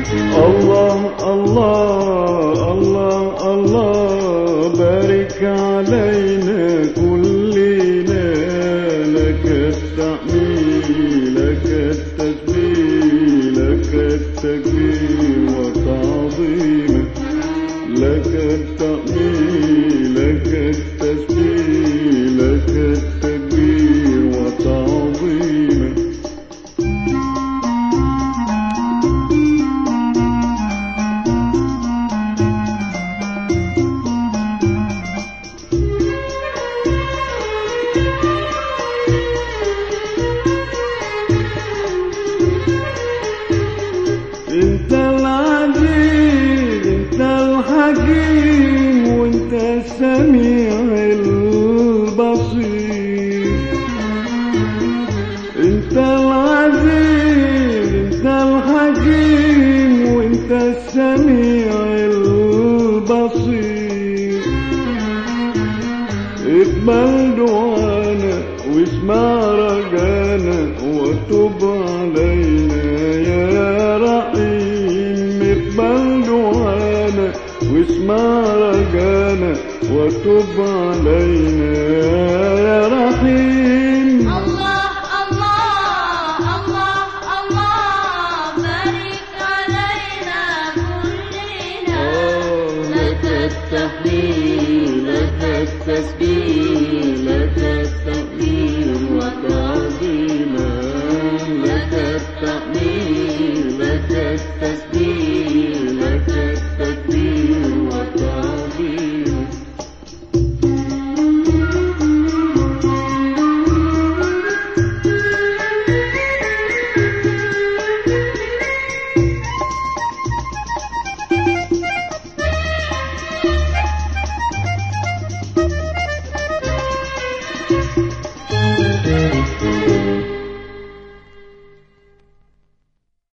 الله الله الله الله بارك علينا كلنا لك التعميل لك التسبيح لك التكبير. العليم وانت السميع البصير. انت العزيز انت الحكيم وانت السميع البصير. اقبل دعانا واسمع رجانا وتبعنا واسمع رجانا وتب علينا يا رحيم. الله الله الله الله بارك علينا كلنا. لك التحليل لك التسبيح لك التقدير وتعظيما. لك التحليل لك التسبيح Thank you.